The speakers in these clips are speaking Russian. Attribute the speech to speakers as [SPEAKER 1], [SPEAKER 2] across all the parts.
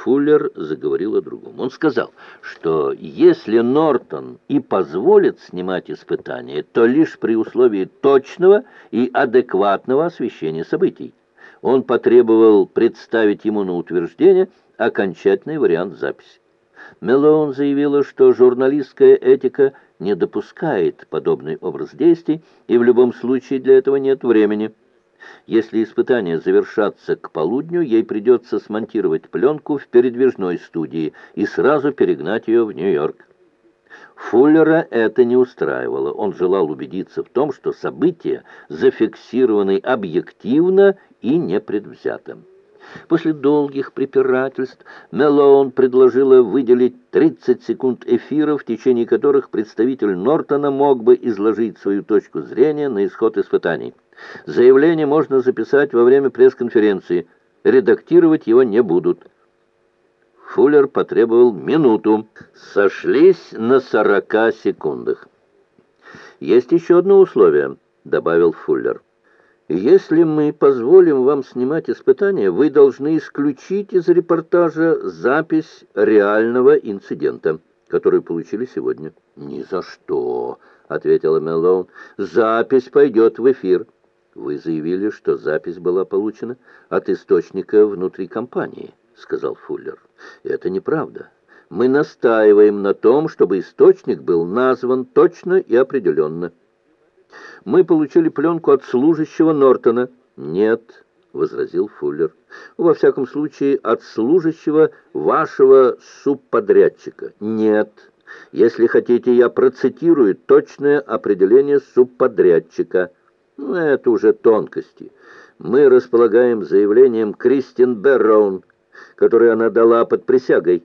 [SPEAKER 1] Фуллер заговорил о другом. Он сказал, что если Нортон и позволит снимать испытания, то лишь при условии точного и адекватного освещения событий. Он потребовал представить ему на утверждение окончательный вариант записи. Мелоун заявила, что журналистская этика не допускает подобный образ действий, и в любом случае для этого нет времени. Если испытания завершатся к полудню, ей придется смонтировать пленку в передвижной студии и сразу перегнать ее в Нью-Йорк. Фуллера это не устраивало. Он желал убедиться в том, что события зафиксированы объективно и непредвзято. После долгих препирательств Мелоун предложила выделить 30 секунд эфира, в течение которых представитель Нортона мог бы изложить свою точку зрения на исход испытаний. Заявление можно записать во время пресс-конференции. Редактировать его не будут. Фуллер потребовал минуту. Сошлись на 40 секундах. «Есть еще одно условие», — добавил Фуллер. «Если мы позволим вам снимать испытания, вы должны исключить из репортажа запись реального инцидента, который получили сегодня». «Ни за что», — ответила Меллоун. «Запись пойдет в эфир». «Вы заявили, что запись была получена от источника внутри компании», — сказал Фуллер. «Это неправда. Мы настаиваем на том, чтобы источник был назван точно и определенно». «Мы получили пленку от служащего Нортона». «Нет», — возразил Фуллер. «Во всяком случае, от служащего вашего субподрядчика». «Нет». Если хотите, я процитирую точное определение субподрядчика – ну, это уже тонкости. Мы располагаем заявлением Кристин Берроун, которое она дала под присягой.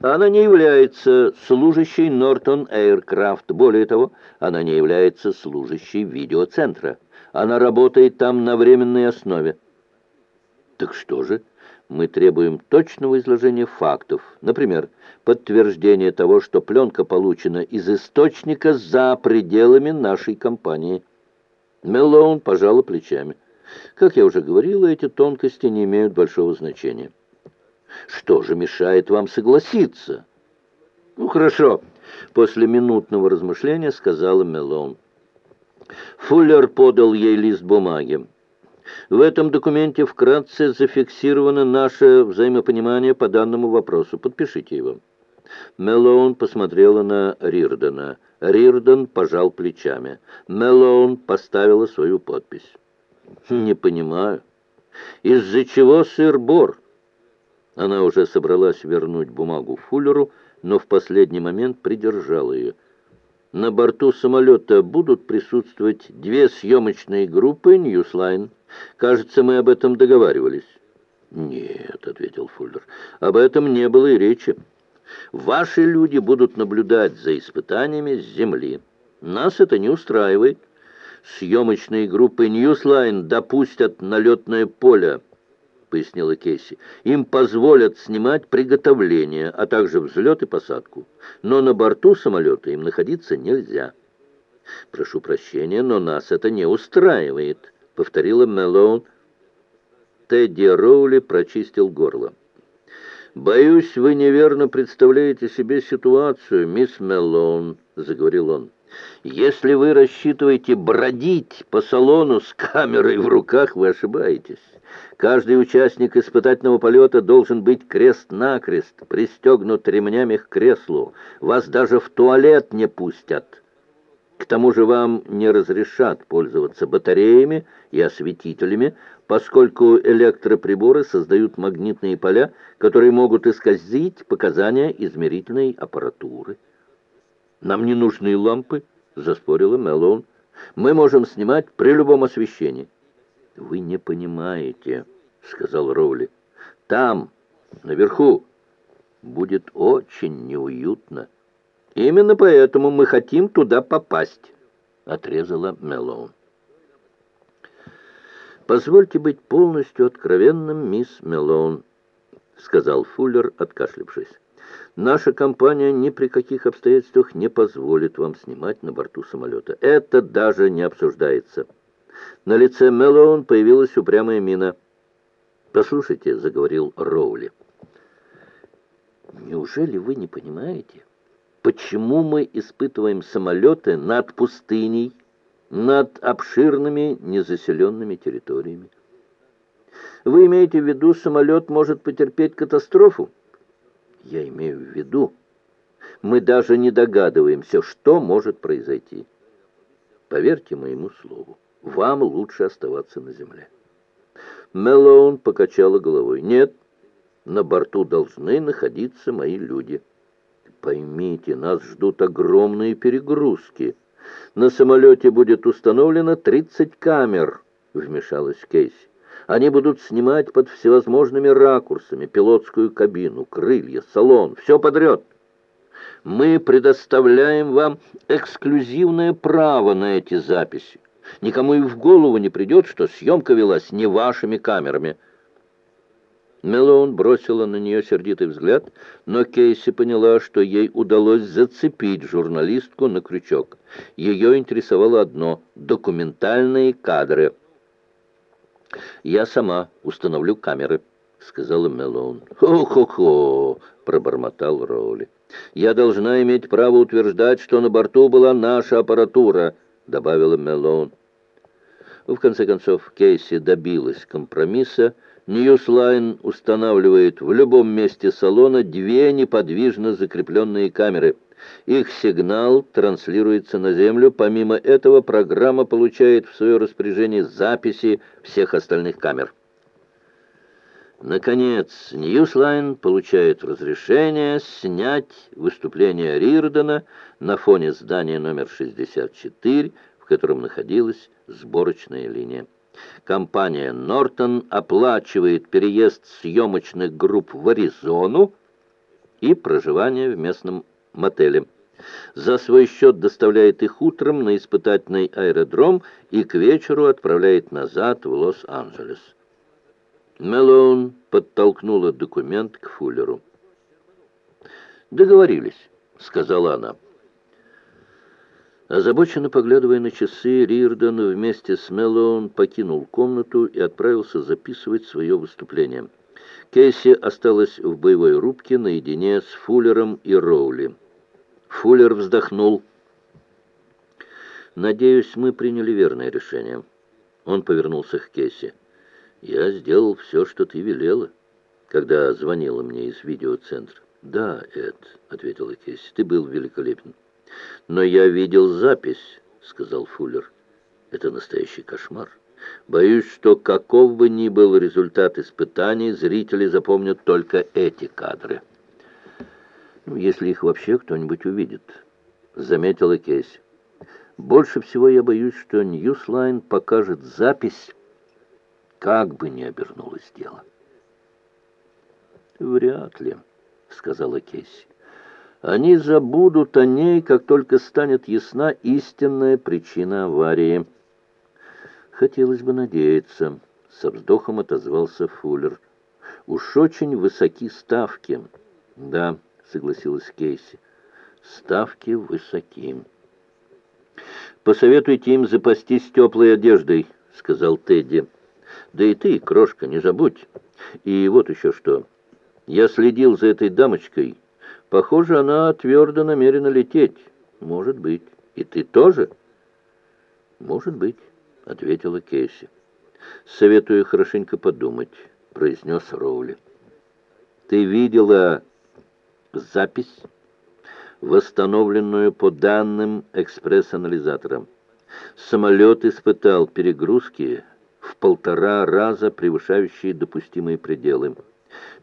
[SPEAKER 1] Она не является служащей Нортон Эйркрафт. Более того, она не является служащей видеоцентра. Она работает там на временной основе. Так что же? Мы требуем точного изложения фактов. Например, подтверждение того, что пленка получена из источника за пределами нашей компании. Меллоун пожала плечами. Как я уже говорила, эти тонкости не имеют большого значения. Что же мешает вам согласиться? Ну, хорошо. После минутного размышления сказала Меллоун. Фуллер подал ей лист бумаги. В этом документе вкратце зафиксировано наше взаимопонимание по данному вопросу. Подпишите его. Меллоун посмотрела на Рирдена. Рирден пожал плечами. Меллоун поставила свою подпись. «Не понимаю. Из-за чего сыр-бор?» Она уже собралась вернуть бумагу Фуллеру, но в последний момент придержала ее. На борту самолета будут присутствовать две съемочные группы «Ньюслайн». Кажется, мы об этом договаривались. «Нет», — ответил Фуллер, — «об этом не было и речи». Ваши люди будут наблюдать за испытаниями с Земли. Нас это не устраивает. Съемочные группы «Ньюслайн» допустят на летное поле, пояснила Кейси. Им позволят снимать приготовление, а также взлет и посадку. Но на борту самолета им находиться нельзя. Прошу прощения, но нас это не устраивает, повторила Меллоун. Тедди Роули прочистил горло. «Боюсь, вы неверно представляете себе ситуацию, мисс Меллоун», — заговорил он. «Если вы рассчитываете бродить по салону с камерой в руках, вы ошибаетесь. Каждый участник испытательного полета должен быть крест-накрест, пристегнут ремнями к креслу. Вас даже в туалет не пустят». К тому же вам не разрешат пользоваться батареями и осветителями, поскольку электроприборы создают магнитные поля, которые могут исказить показания измерительной аппаратуры. «Нам не нужны лампы», — заспорила Мэллоун. «Мы можем снимать при любом освещении». «Вы не понимаете», — сказал Роули. «Там, наверху, будет очень неуютно». «Именно поэтому мы хотим туда попасть», — отрезала Меллоун. «Позвольте быть полностью откровенным, мисс Меллоун», — сказал Фуллер, откашлившись. «Наша компания ни при каких обстоятельствах не позволит вам снимать на борту самолета. Это даже не обсуждается». На лице Меллоун появилась упрямая мина. «Послушайте», — заговорил Роули, — Неужели вы не понимаете, почему мы испытываем самолеты над пустыней, над обширными незаселенными территориями? Вы имеете в виду, самолет может потерпеть катастрофу? Я имею в виду, мы даже не догадываемся, что может произойти. Поверьте моему слову, вам лучше оставаться на земле. Мелоун покачала головой. Нет, на борту должны находиться мои люди. Поймите, нас ждут огромные перегрузки. На самолете будет установлено 30 камер, вмешалась Кейси. Они будут снимать под всевозможными ракурсами пилотскую кабину, крылья, салон, все подряд. Мы предоставляем вам эксклюзивное право на эти записи. Никому и в голову не придет, что съемка велась не вашими камерами. Мелоун бросила на нее сердитый взгляд, но Кейси поняла, что ей удалось зацепить журналистку на крючок. Ее интересовало одно — документальные кадры. «Я сама установлю камеры», — сказала Мелоун. «Хо-хо-хо», — пробормотал Роули. «Я должна иметь право утверждать, что на борту была наша аппаратура», — добавила Мелоун. В конце концов, Кейси добилась компромисса, Ньюслайн устанавливает в любом месте салона две неподвижно закрепленные камеры. Их сигнал транслируется на Землю. Помимо этого, программа получает в свое распоряжение записи всех остальных камер. Наконец, Ньюслайн получает разрешение снять выступление Рирдена на фоне здания номер 64, в котором находилась сборочная линия. Компания «Нортон» оплачивает переезд съемочных групп в Аризону и проживание в местном мотеле. За свой счет доставляет их утром на испытательный аэродром и к вечеру отправляет назад в Лос-Анджелес. Мелоун подтолкнула документ к Фуллеру. «Договорились», — сказала она. Озабоченно поглядывая на часы, Рирден вместе с Меллоун покинул комнату и отправился записывать свое выступление. Кейси осталась в боевой рубке наедине с Фуллером и Роули. Фуллер вздохнул. «Надеюсь, мы приняли верное решение». Он повернулся к Кейси. «Я сделал все, что ты велела, когда звонила мне из видеоцентра». «Да, Эд», — ответила Кейси, — «ты был великолепен». «Но я видел запись», — сказал Фуллер. «Это настоящий кошмар. Боюсь, что каков бы ни был результат испытаний, зрители запомнят только эти кадры». «Ну, если их вообще кто-нибудь увидит», — заметила Кейси. «Больше всего я боюсь, что Ньюслайн покажет запись, как бы ни обернулось дело». «Вряд ли», — сказала Кейси. Они забудут о ней, как только станет ясна истинная причина аварии. Хотелось бы надеяться, со вздохом отозвался Фуллер. Уж очень высоки ставки. Да, согласилась Кейси. Ставки высоки. «Посоветуйте им запастись теплой одеждой», — сказал Тедди. «Да и ты, крошка, не забудь. И вот еще что. Я следил за этой дамочкой». Похоже, она твердо намерена лететь. Может быть. И ты тоже? Может быть, ответила Кейси. Советую хорошенько подумать, произнес Роули. Ты видела запись, восстановленную по данным экспресс-анализатора. Самолет испытал перегрузки в полтора раза превышающие допустимые пределы.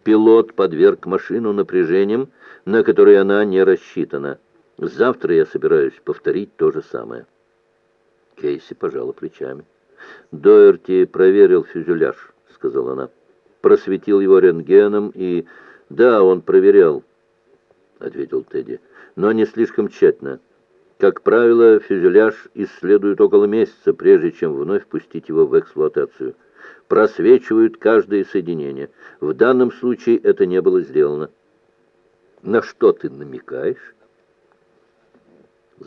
[SPEAKER 1] Пилот подверг машину напряжениям, на которые она не рассчитана. Завтра я собираюсь повторить то же самое. Кейси пожала плечами. Доерти проверил фюзеляж, сказала она. Просветил его рентгеном и... Да, он проверял, ответил Тедди, но не слишком тщательно. Как правило, фюзеляж исследуют около месяца, прежде чем вновь пустить его в эксплуатацию. Просвечивают каждое соединение. В данном случае это не было сделано. На что ты намекаешь?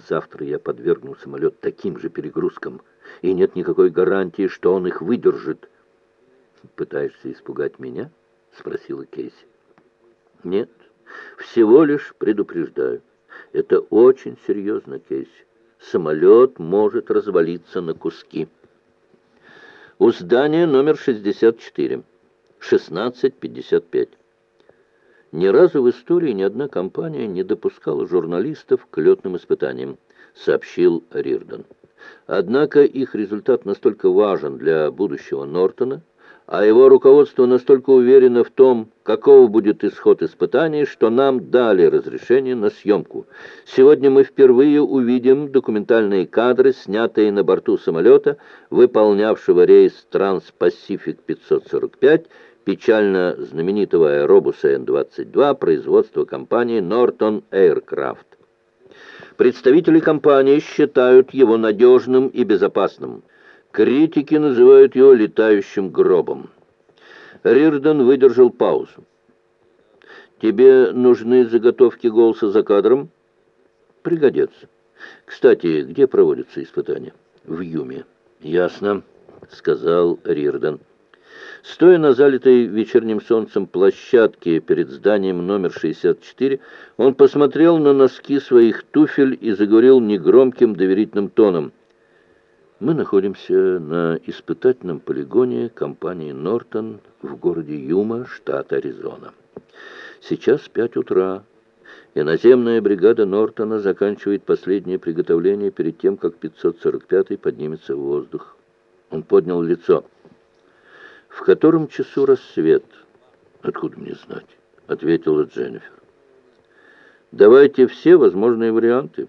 [SPEAKER 1] Завтра я подвергну самолет таким же перегрузкам, и нет никакой гарантии, что он их выдержит. Пытаешься испугать меня? Спросила Кейси. Нет, Всего лишь предупреждаю. Это очень серьезно, Кейси. Самолет может развалиться на куски. У здания номер 64. 16.55. Ни разу в истории ни одна компания не допускала журналистов к летным испытаниям, сообщил Рирден. Однако их результат настолько важен для будущего Нортона, а его руководство настолько уверено в том, каков будет исход испытаний, что нам дали разрешение на съемку. Сегодня мы впервые увидим документальные кадры, снятые на борту самолета, выполнявшего рейс Транспасифик 545, печально знаменитого аэробуса Н-22 производства компании Norton Aircraft. Представители компании считают его надежным и безопасным. Критики называют его летающим гробом. Рирден выдержал паузу. «Тебе нужны заготовки голоса за кадром?» «Пригодятся. Кстати, где проводятся испытания?» «В Юме». «Ясно», — сказал Рирден. Стоя на залитой вечерним солнцем площадке перед зданием номер 64, он посмотрел на носки своих туфель и заговорил негромким доверительным тоном — мы находимся на испытательном полигоне компании «Нортон» в городе Юма, штат Аризона. Сейчас пять утра, и наземная бригада Нортона заканчивает последнее приготовление перед тем, как 545-й поднимется в воздух. Он поднял лицо. «В котором часу рассвет?» «Откуда мне знать?» — ответила Дженнифер. «Давайте все возможные варианты».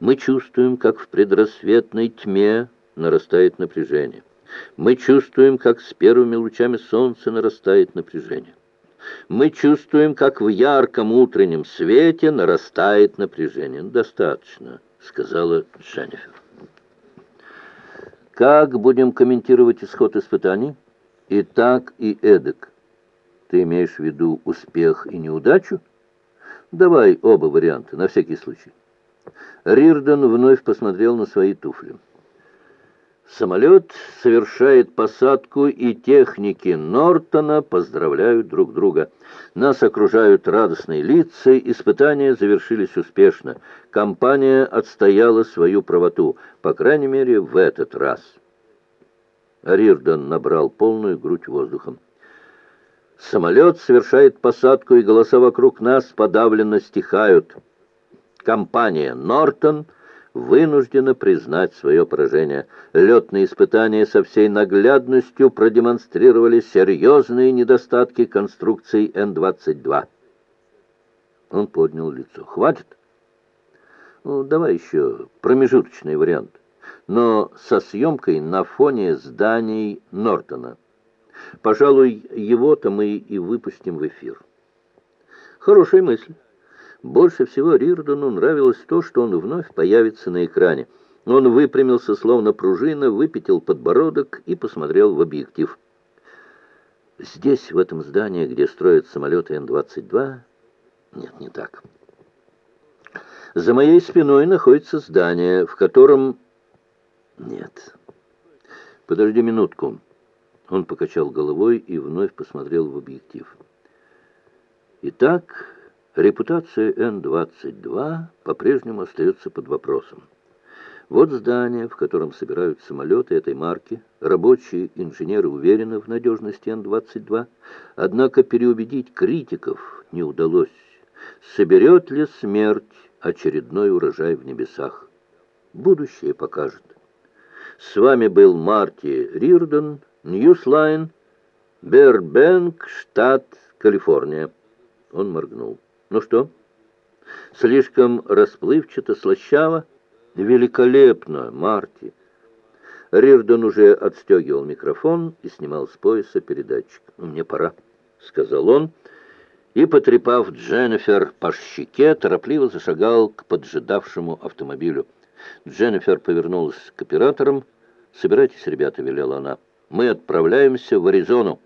[SPEAKER 1] Мы чувствуем, как в предрассветной тьме нарастает напряжение. Мы чувствуем, как с первыми лучами солнца нарастает напряжение. Мы чувствуем, как в ярком утреннем свете нарастает напряжение. «Достаточно», — сказала Дженнифер. «Как будем комментировать исход испытаний?» «И так, и эдак. Ты имеешь в виду успех и неудачу?» «Давай оба варианта, на всякий случай». Рирден вновь посмотрел на свои туфли. Самолет совершает посадку, и техники Нортона поздравляют друг друга. Нас окружают радостные лица, испытания завершились успешно. Компания отстояла свою правоту, по крайней мере, в этот раз. Рирден набрал полную грудь воздухом. Самолет совершает посадку, и голоса вокруг нас подавленно стихают компания «Нортон» вынуждена признать свое поражение. Летные испытания со всей наглядностью продемонстрировали серьезные недостатки конструкции Н-22. Он поднял лицо. «Хватит? Ну, давай еще промежуточный вариант, но со съемкой на фоне зданий Нортона. Пожалуй, его-то мы и выпустим в эфир». «Хорошая мысль». Больше всего Рирдону нравилось то, что он вновь появится на экране. Он выпрямился, словно пружина, выпятил подбородок и посмотрел в объектив. Здесь, в этом здании, где строят самолеты Н-22... Нет, не так. За моей спиной находится здание, в котором... Нет. Подожди минутку. Он покачал головой и вновь посмотрел в объектив. Итак... Репутация Н-22 по-прежнему остается под вопросом. Вот здание, в котором собирают самолеты этой марки. Рабочие инженеры уверены в надежности Н-22. Однако переубедить критиков не удалось. Соберет ли смерть очередной урожай в небесах? Будущее покажет. С вами был Марти Рирден, Ньюслайн, Бербенк, штат Калифорния. Он моргнул. Ну что? Слишком расплывчато, слащаво? Великолепно, Марти. Рирдон уже отстегивал микрофон и снимал с пояса передатчик. «Ну, «Мне пора», — сказал он, и, потрепав Дженнифер по щеке, торопливо зашагал к поджидавшему автомобилю. Дженнифер повернулась к операторам. «Собирайтесь, ребята», — велела она. «Мы отправляемся в Аризону».